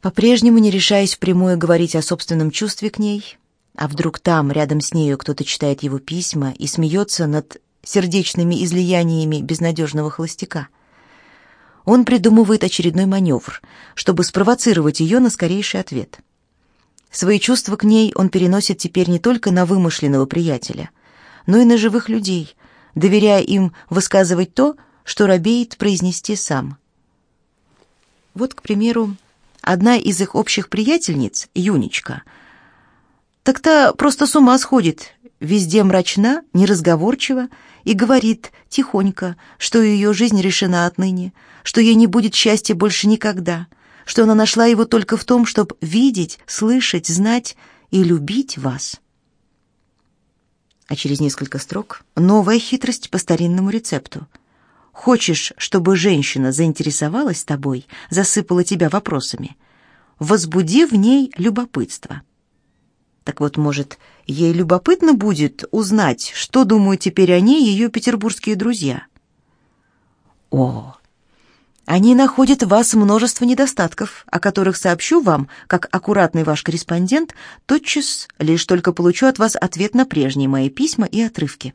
По-прежнему не решаясь впрямую говорить о собственном чувстве к ней, а вдруг там, рядом с нею, кто-то читает его письма и смеется над сердечными излияниями безнадежного холостяка. Он придумывает очередной маневр, чтобы спровоцировать ее на скорейший ответ. Свои чувства к ней он переносит теперь не только на вымышленного приятеля, но и на живых людей, доверяя им высказывать то, что робеет произнести сам. Вот, к примеру, одна из их общих приятельниц, Юнечка, так-то просто с ума сходит, везде мрачна, неразговорчива и говорит тихонько, что ее жизнь решена отныне, что ей не будет счастья больше никогда, что она нашла его только в том, чтобы видеть, слышать, знать и любить вас. А через несколько строк новая хитрость по старинному рецепту. Хочешь, чтобы женщина заинтересовалась тобой, засыпала тебя вопросами, возбуди в ней любопытство. Так вот, может, ей любопытно будет узнать, что думают теперь о ней ее петербургские друзья. О, они находят в вас множество недостатков, о которых сообщу вам, как аккуратный ваш корреспондент, тотчас лишь только получу от вас ответ на прежние мои письма и отрывки.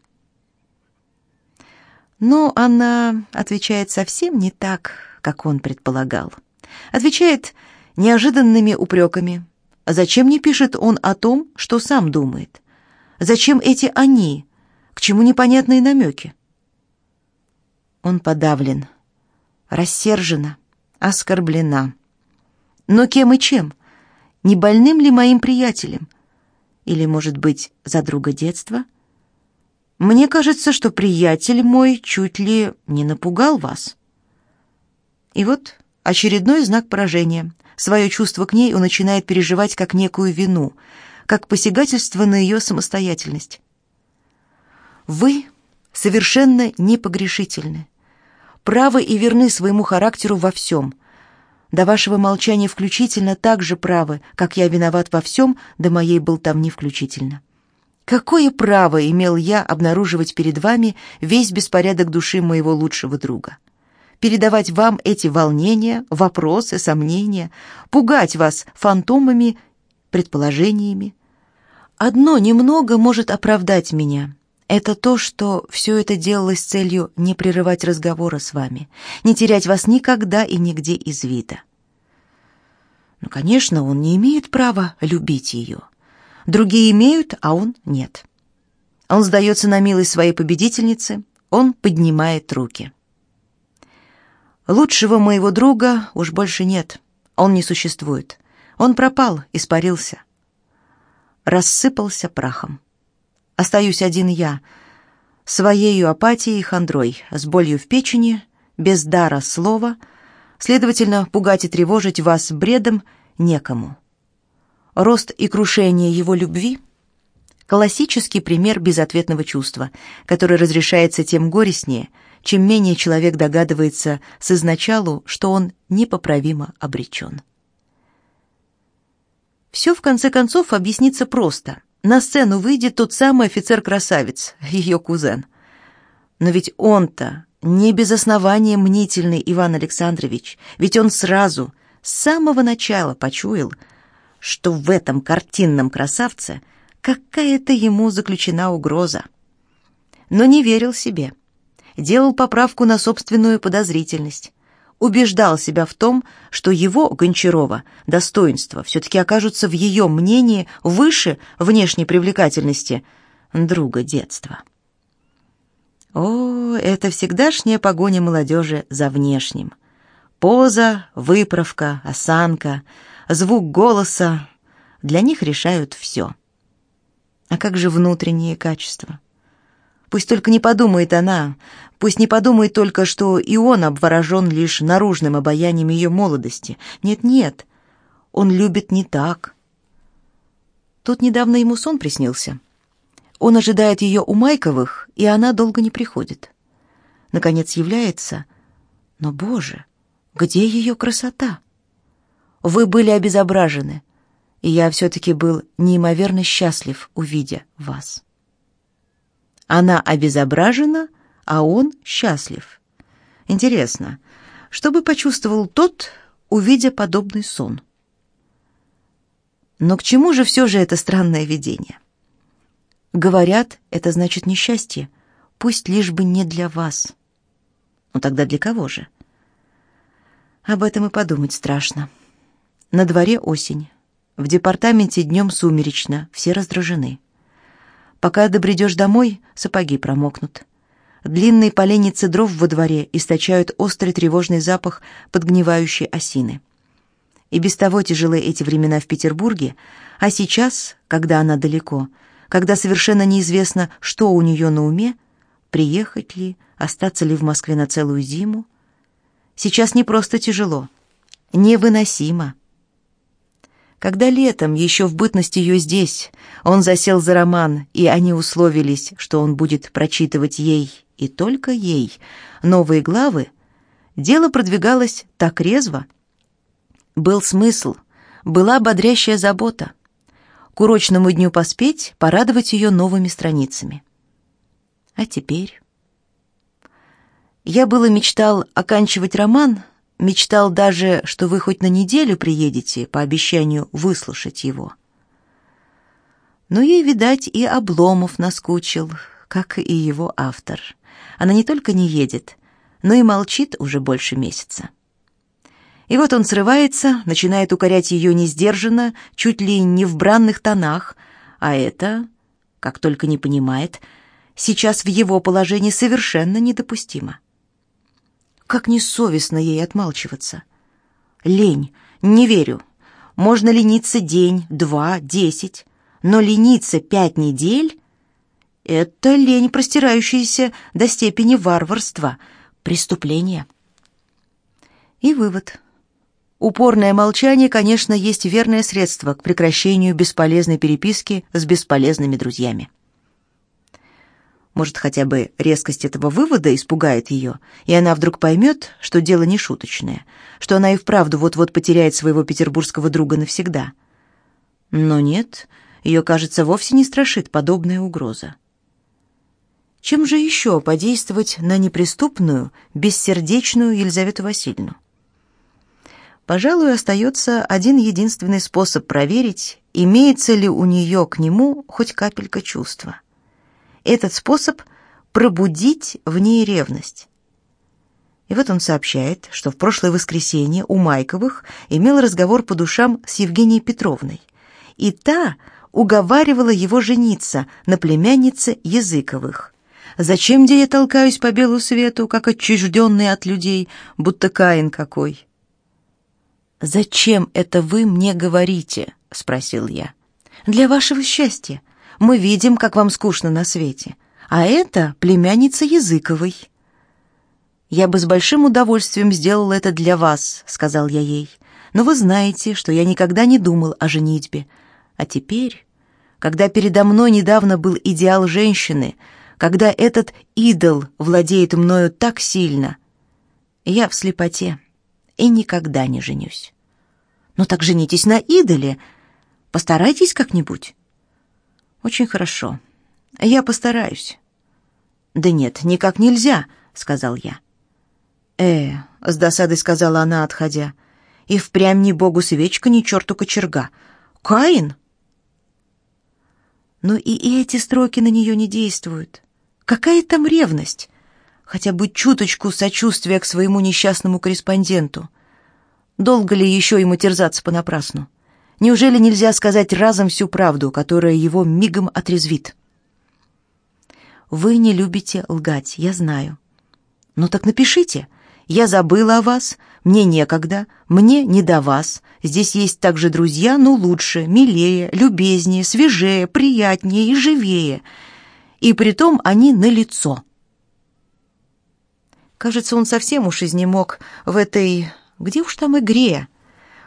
Но она отвечает совсем не так, как он предполагал. Отвечает неожиданными упреками. Зачем не пишет он о том, что сам думает? Зачем эти «они»? К чему непонятные намеки? Он подавлен, рассержена, оскорблена. Но кем и чем? Не больным ли моим приятелем? Или, может быть, за друга детства? Мне кажется, что приятель мой чуть ли не напугал вас. И вот очередной знак поражения. Свое чувство к ней он начинает переживать как некую вину, как посягательство на ее самостоятельность. Вы совершенно непогрешительны правы и верны своему характеру во всем. До вашего молчания включительно так же правы, как я виноват во всем, до моей болтовни включительно. Какое право имел я обнаруживать перед вами весь беспорядок души моего лучшего друга? Передавать вам эти волнения, вопросы, сомнения, пугать вас фантомами, предположениями? Одно немного может оправдать меня — это то, что все это делалось с целью не прерывать разговора с вами, не терять вас никогда и нигде из вида. Ну, конечно, он не имеет права любить ее. Другие имеют, а он нет. Он сдается на милость своей победительницы, он поднимает руки. Лучшего моего друга уж больше нет, он не существует. Он пропал, испарился, рассыпался прахом. Остаюсь один я, своею апатией и хандрой, с болью в печени, без дара слова, следовательно, пугать и тревожить вас бредом некому. Рост и крушение его любви — классический пример безответного чувства, который разрешается тем горестнее, чем менее человек догадывается с изначалу, что он непоправимо обречен. Все, в конце концов, объяснится просто — на сцену выйдет тот самый офицер-красавец, ее кузен. Но ведь он-то не без основания мнительный Иван Александрович, ведь он сразу, с самого начала почуял, что в этом картинном красавце какая-то ему заключена угроза. Но не верил себе. Делал поправку на собственную подозрительность убеждал себя в том, что его, Гончарова, достоинства все-таки окажутся в ее мнении выше внешней привлекательности друга детства. О, это всегдашняя погоня молодежи за внешним. Поза, выправка, осанка, звук голоса — для них решают все. А как же внутренние качества? Пусть только не подумает она, пусть не подумает только, что и он обворожен лишь наружным обаянием ее молодости. Нет-нет, он любит не так. Тут недавно ему сон приснился. Он ожидает ее у Майковых, и она долго не приходит. Наконец является, но, боже, где ее красота? Вы были обезображены, и я все-таки был неимоверно счастлив, увидя вас. Она обезображена, а он счастлив. Интересно, что бы почувствовал тот, увидя подобный сон? Но к чему же все же это странное видение? Говорят, это значит несчастье. Пусть лишь бы не для вас. Ну тогда для кого же? Об этом и подумать страшно. На дворе осень. В департаменте днем сумеречно, все раздражены. Пока добредешь домой, сапоги промокнут. Длинные поленницы дров во дворе источают острый тревожный запах подгнивающей осины. И без того тяжелы эти времена в Петербурге, а сейчас, когда она далеко, когда совершенно неизвестно, что у нее на уме, приехать ли, остаться ли в Москве на целую зиму, сейчас не просто тяжело, невыносимо. Когда летом, еще в бытность ее здесь, он засел за роман, и они условились, что он будет прочитывать ей и только ей новые главы, дело продвигалось так резво. Был смысл, была бодрящая забота. К урочному дню поспеть, порадовать ее новыми страницами. А теперь... Я было мечтал оканчивать роман, Мечтал даже, что вы хоть на неделю приедете, по обещанию выслушать его. Но ей, видать, и Обломов наскучил, как и его автор. Она не только не едет, но и молчит уже больше месяца. И вот он срывается, начинает укорять ее несдержанно, чуть ли не в бранных тонах, а это, как только не понимает, сейчас в его положении совершенно недопустимо. Как несовестно ей отмалчиваться. Лень, не верю. Можно лениться день, два, десять, но лениться пять недель — это лень, простирающаяся до степени варварства, преступления. И вывод. Упорное молчание, конечно, есть верное средство к прекращению бесполезной переписки с бесполезными друзьями. Может, хотя бы резкость этого вывода испугает ее, и она вдруг поймет, что дело не шуточное, что она и вправду вот-вот потеряет своего петербургского друга навсегда. Но нет, ее, кажется, вовсе не страшит подобная угроза. Чем же еще подействовать на неприступную, бессердечную Елизавету Васильевну? Пожалуй, остается один единственный способ проверить, имеется ли у нее к нему хоть капелька чувства. Этот способ пробудить в ней ревность. И вот он сообщает, что в прошлое воскресенье у Майковых имел разговор по душам с Евгенией Петровной, и та уговаривала его жениться на племяннице Языковых. Зачем где я толкаюсь по белу свету, как отчужденный от людей, будто Каин какой? «Зачем это вы мне говорите?» — спросил я. «Для вашего счастья. Мы видим, как вам скучно на свете. А это племянница Языковой». «Я бы с большим удовольствием сделал это для вас», — сказал я ей. «Но вы знаете, что я никогда не думал о женитьбе. А теперь, когда передо мной недавно был идеал женщины, когда этот идол владеет мною так сильно, я в слепоте и никогда не женюсь». «Ну так женитесь на идоле. Постарайтесь как-нибудь». Очень хорошо. Я постараюсь. Да нет, никак нельзя, сказал я. Э, с досадой сказала она, отходя. И впрямь ни богу свечка, ни черту кочерга. Каин? Но и эти строки на нее не действуют. Какая там ревность? Хотя бы чуточку сочувствия к своему несчастному корреспонденту. Долго ли еще ему терзаться понапрасну? Неужели нельзя сказать разом всю правду, которая его мигом отрезвит? Вы не любите лгать, я знаю. Ну так напишите. Я забыла о вас, мне некогда, мне не до вас. Здесь есть также друзья, но лучше, милее, любезнее, свежее, приятнее и живее. И притом они на лицо. Кажется, он совсем уж изнемог в этой, где уж там игре,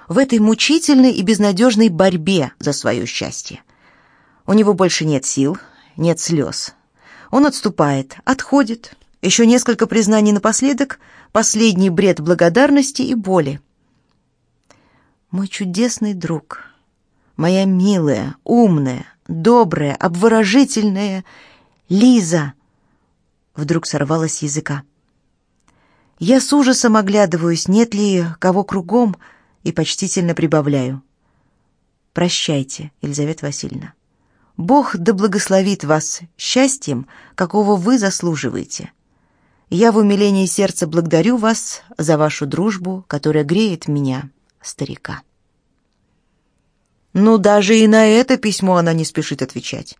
в этой мучительной и безнадежной борьбе за свое счастье. У него больше нет сил, нет слез. Он отступает, отходит. Еще несколько признаний напоследок, последний бред благодарности и боли. Мой чудесный друг, моя милая, умная, добрая, обворожительная Лиза, вдруг сорвалась языка. Я с ужасом оглядываюсь, нет ли кого кругом, и почтительно прибавляю. Прощайте, Елизавета Васильевна. Бог да благословит вас счастьем, какого вы заслуживаете. Я в умилении сердца благодарю вас за вашу дружбу, которая греет меня, старика. Ну, даже и на это письмо она не спешит отвечать.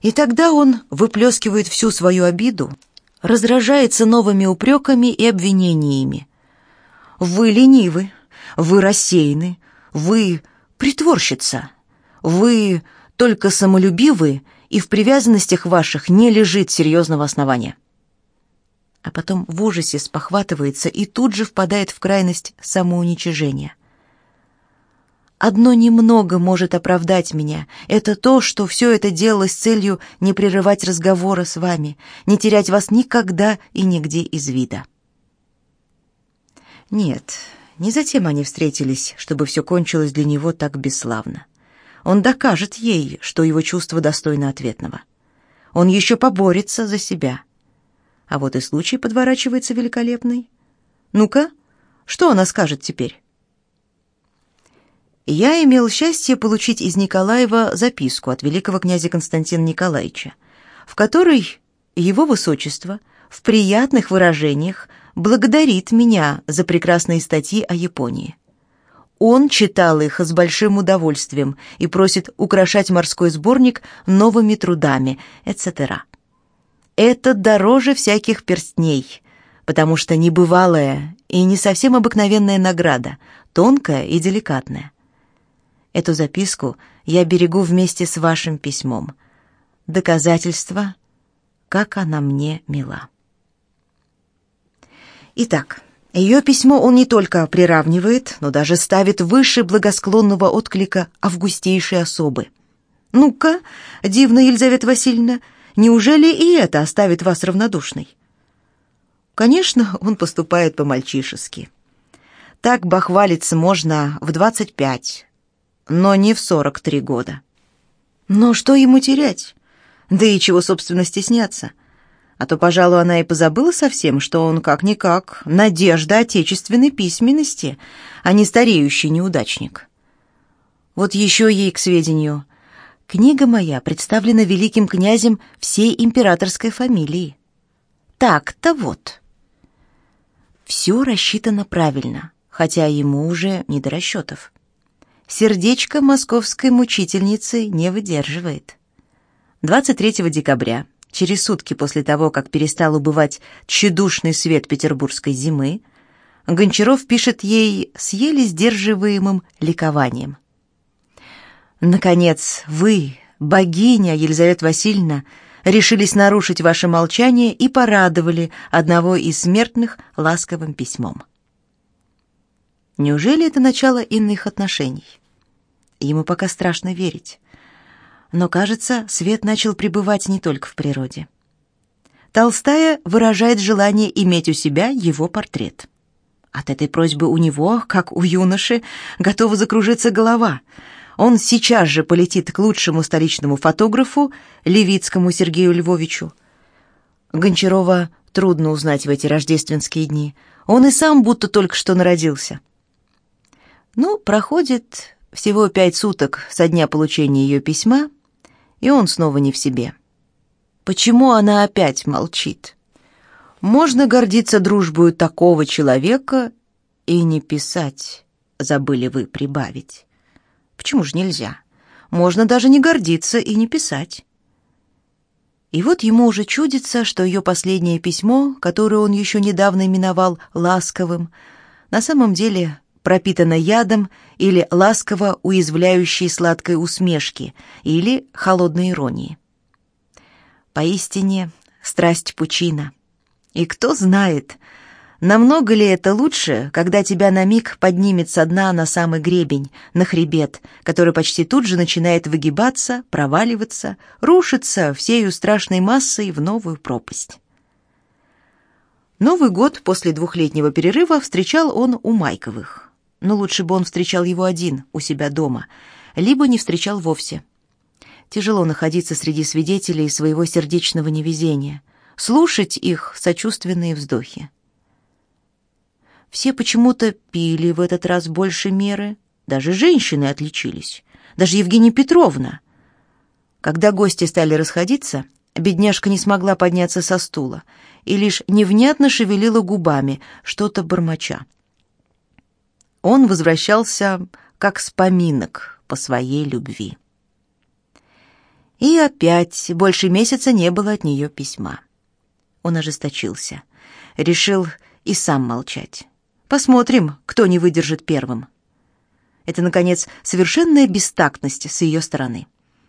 И тогда он выплескивает всю свою обиду, раздражается новыми упреками и обвинениями. «Вы ленивы, вы рассеяны, вы притворщица, вы только самолюбивы, и в привязанностях ваших не лежит серьезного основания» а потом в ужасе спохватывается и тут же впадает в крайность самоуничижения. Одно немного может оправдать меня. Это то, что все это делалось с целью не прерывать разговора с вами, не терять вас никогда и нигде из вида. Нет, не затем они встретились, чтобы все кончилось для него так бесславно. Он докажет ей, что его чувство достойно ответного. Он еще поборется за себя — а вот и случай подворачивается великолепный. Ну-ка, что она скажет теперь? Я имел счастье получить из Николаева записку от великого князя Константина Николаевича, в которой его высочество в приятных выражениях благодарит меня за прекрасные статьи о Японии. Он читал их с большим удовольствием и просит украшать морской сборник новыми трудами, etc это дороже всяких перстней, потому что небывалая и не совсем обыкновенная награда, тонкая и деликатная. Эту записку я берегу вместе с вашим письмом. Доказательство, как она мне мила. Итак, ее письмо он не только приравнивает, но даже ставит выше благосклонного отклика августейшей особы. «Ну-ка, дивная Елизавета Васильевна, Неужели и это оставит вас равнодушной? Конечно, он поступает по-мальчишески. Так бахвалиться можно в 25, но не в 43 года. Но что ему терять? Да и чего, собственно, стесняться? А то, пожалуй, она и позабыла совсем, что он как-никак надежда отечественной письменности, а не стареющий неудачник. Вот еще ей к сведению. Книга моя представлена великим князем всей императорской фамилии. Так-то вот. Все рассчитано правильно, хотя ему уже не до расчетов. Сердечко московской мучительницы не выдерживает. 23 декабря, через сутки после того, как перестал убывать тщедушный свет петербургской зимы, Гончаров пишет ей с еле сдерживаемым ликованием. Наконец, вы, богиня Елизавета Васильевна, решились нарушить ваше молчание и порадовали одного из смертных ласковым письмом. Неужели это начало иных отношений? Ему пока страшно верить. Но, кажется, свет начал пребывать не только в природе. Толстая выражает желание иметь у себя его портрет. От этой просьбы у него, как у юноши, готова закружиться голова — он сейчас же полетит к лучшему столичному фотографу, Левицкому Сергею Львовичу. Гончарова трудно узнать в эти рождественские дни. Он и сам будто только что народился. Ну, проходит всего пять суток со дня получения ее письма, и он снова не в себе. Почему она опять молчит? Можно гордиться дружбой такого человека и не писать, забыли вы прибавить. Почему же нельзя? Можно даже не гордиться и не писать. И вот ему уже чудится, что ее последнее письмо, которое он еще недавно именовал ласковым, на самом деле пропитано ядом или ласково уязвляющей сладкой усмешки или холодной иронии. Поистине, страсть пучина. И кто знает, Намного ли это лучше, когда тебя на миг поднимет со дна на самый гребень, на хребет, который почти тут же начинает выгибаться, проваливаться, рушиться всею страшной массой в новую пропасть? Новый год после двухлетнего перерыва встречал он у Майковых. Но лучше бы он встречал его один, у себя дома, либо не встречал вовсе. Тяжело находиться среди свидетелей своего сердечного невезения, слушать их сочувственные вздохи. Все почему-то пили в этот раз больше меры. Даже женщины отличились. даже Евгения Петровна. Когда гости стали расходиться, бедняжка не смогла подняться со стула и лишь невнятно шевелила губами, что-то бормоча. Он возвращался как с поминок по своей любви. И опять больше месяца не было от нее письма. Он ожесточился. Решил и сам молчать. Посмотрим, кто не выдержит первым. Это, наконец, совершенная бестактность с ее стороны.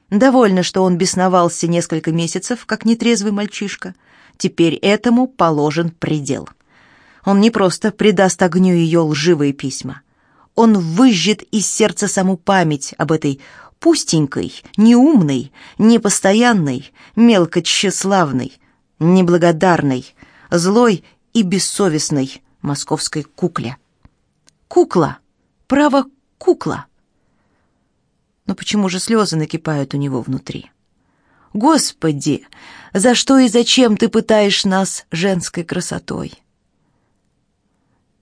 Довольно, что он бесновался несколько месяцев, как нетрезвый мальчишка. Теперь этому положен предел. Он не просто придаст огню ее лживые письма. Он выжжет из сердца саму память об этой пустенькой, неумной, непостоянной, мелко тщеславной, неблагодарной, злой и бессовестной московской кукле. Кукла! Право, кукла! Но почему же слезы накипают у него внутри? Господи, за что и зачем ты пытаешь нас женской красотой?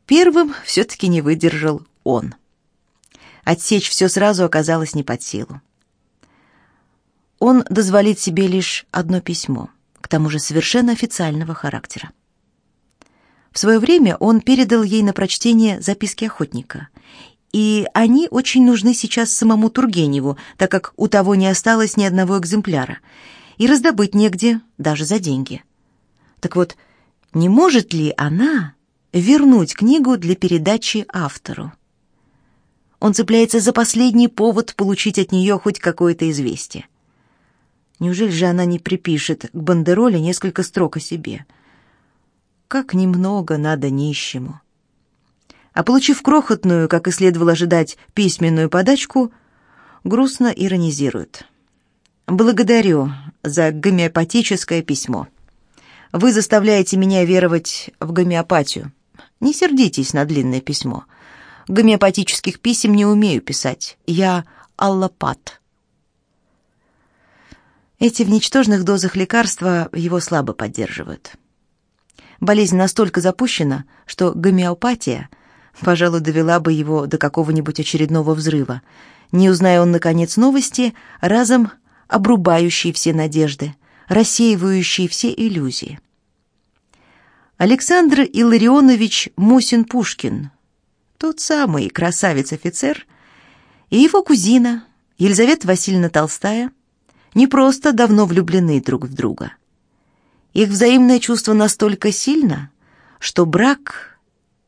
Первым все-таки не выдержал он. Отсечь все сразу оказалось не под силу. Он дозволит себе лишь одно письмо, к тому же совершенно официального характера. В свое время он передал ей на прочтение записки охотника, и они очень нужны сейчас самому Тургеневу, так как у того не осталось ни одного экземпляра, и раздобыть негде даже за деньги. Так вот, не может ли она вернуть книгу для передачи автору? Он цепляется за последний повод получить от нее хоть какое-то известие. Неужели же она не припишет к бандероле несколько строк о себе? Как немного надо нищему. А получив крохотную, как и следовало ожидать, письменную подачку, грустно иронизирует. «Благодарю за гомеопатическое письмо. Вы заставляете меня веровать в гомеопатию. Не сердитесь на длинное письмо» гомеопатических писем не умею писать. Я аллопат. Эти в ничтожных дозах лекарства его слабо поддерживают. Болезнь настолько запущена, что гомеопатия, пожалуй, довела бы его до какого-нибудь очередного взрыва. Не узная он, наконец, новости, разом обрубающие все надежды, рассеивающие все иллюзии. Александр Илларионович Мусин-Пушкин тот самый красавец-офицер, и его кузина Елизавета Васильевна Толстая не просто давно влюблены друг в друга. Их взаимное чувство настолько сильно, что брак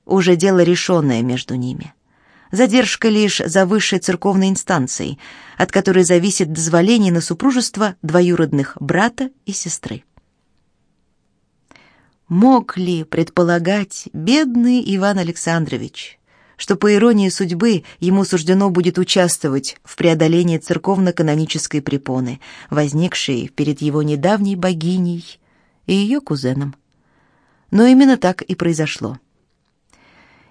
уже дело решенное между ними. Задержка лишь за высшей церковной инстанцией, от которой зависит дозволение на супружество двоюродных брата и сестры. Мог ли предполагать бедный Иван Александрович, что по иронии судьбы ему суждено будет участвовать в преодолении церковно-канонической препоны, возникшей перед его недавней богиней и ее кузеном. Но именно так и произошло.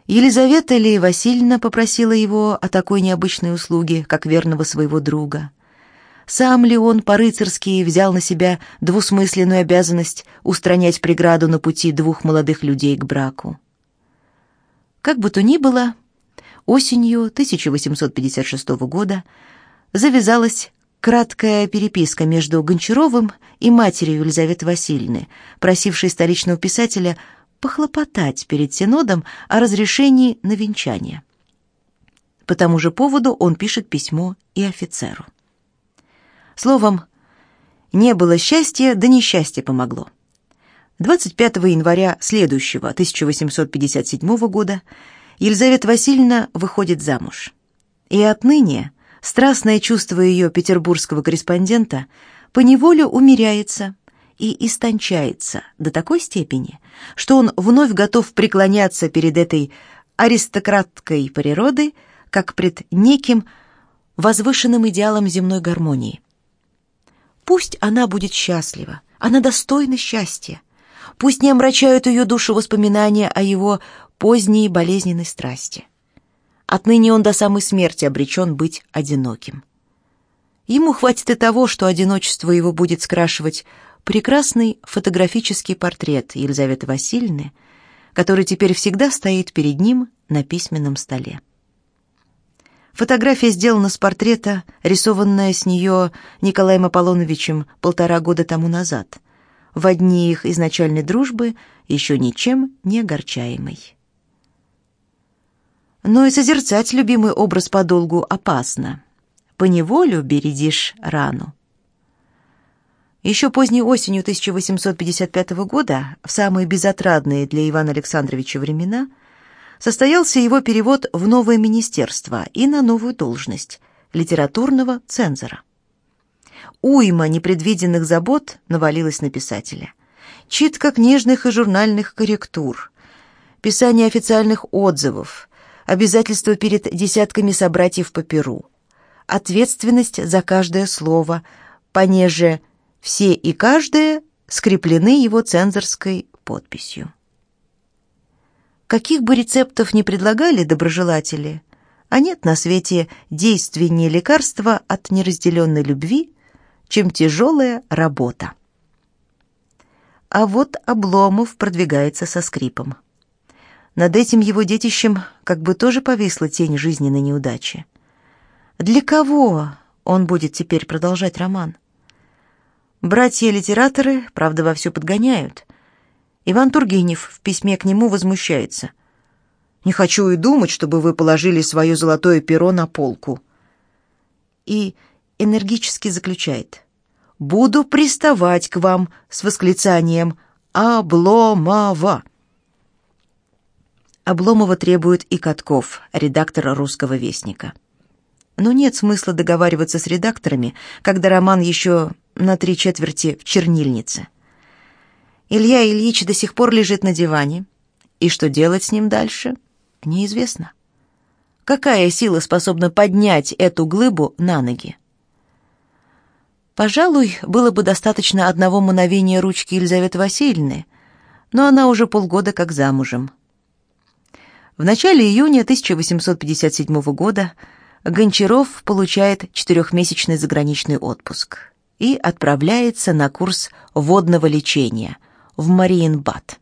Елизавета ли Васильевна попросила его о такой необычной услуге, как верного своего друга? Сам ли он по-рыцарски взял на себя двусмысленную обязанность устранять преграду на пути двух молодых людей к браку? Как бы то ни было, осенью 1856 года завязалась краткая переписка между Гончаровым и матерью Елизаветы Васильевны, просившей столичного писателя похлопотать перед Синодом о разрешении на венчание. По тому же поводу он пишет письмо и офицеру. Словом, не было счастья, да несчастье помогло. 25 января следующего, 1857 года, Елизавета Васильевна выходит замуж. И отныне страстное чувство ее петербургского корреспондента поневоле умеряется и истончается до такой степени, что он вновь готов преклоняться перед этой аристократкой природы, как пред неким возвышенным идеалом земной гармонии. Пусть она будет счастлива, она достойна счастья, Пусть не омрачают ее душу воспоминания о его поздней болезненной страсти. Отныне он до самой смерти обречен быть одиноким. Ему хватит и того, что одиночество его будет скрашивать прекрасный фотографический портрет Елизаветы Васильевны, который теперь всегда стоит перед ним на письменном столе. Фотография сделана с портрета, рисованная с нее Николаем Аполлоновичем полтора года тому назад, в дни их изначальной дружбы, еще ничем не огорчаемой. Но и созерцать любимый образ подолгу опасно. Поневолю бередишь рану. Еще поздней осенью 1855 года, в самые безотрадные для Ивана Александровича времена, состоялся его перевод в новое министерство и на новую должность – литературного цензора. Уйма непредвиденных забот навалилась на писателя. Читка книжных и журнальных корректур, писание официальных отзывов, обязательства перед десятками собратьев по перу, ответственность за каждое слово, понеже все и каждое скреплены его цензорской подписью. Каких бы рецептов ни предлагали доброжелатели, а нет на свете действеннее лекарства от неразделенной любви, чем тяжелая работа. А вот Обломов продвигается со скрипом. Над этим его детищем как бы тоже повисла тень жизненной неудачи. Для кого он будет теперь продолжать роман? Братья-литераторы, правда, вовсю подгоняют. Иван Тургенев в письме к нему возмущается. «Не хочу и думать, чтобы вы положили свое золотое перо на полку». И энергически заключает. «Буду приставать к вам с восклицанием «Обломова». Обломова требует и Катков, редактор «Русского вестника». Но нет смысла договариваться с редакторами, когда роман еще на три четверти в чернильнице. Илья Ильич до сих пор лежит на диване, и что делать с ним дальше, неизвестно. Какая сила способна поднять эту глыбу на ноги? Пожалуй, было бы достаточно одного мановения ручки Елизаветы Васильевны, но она уже полгода как замужем. В начале июня 1857 года Гончаров получает четырехмесячный заграничный отпуск и отправляется на курс водного лечения в Мариенбад.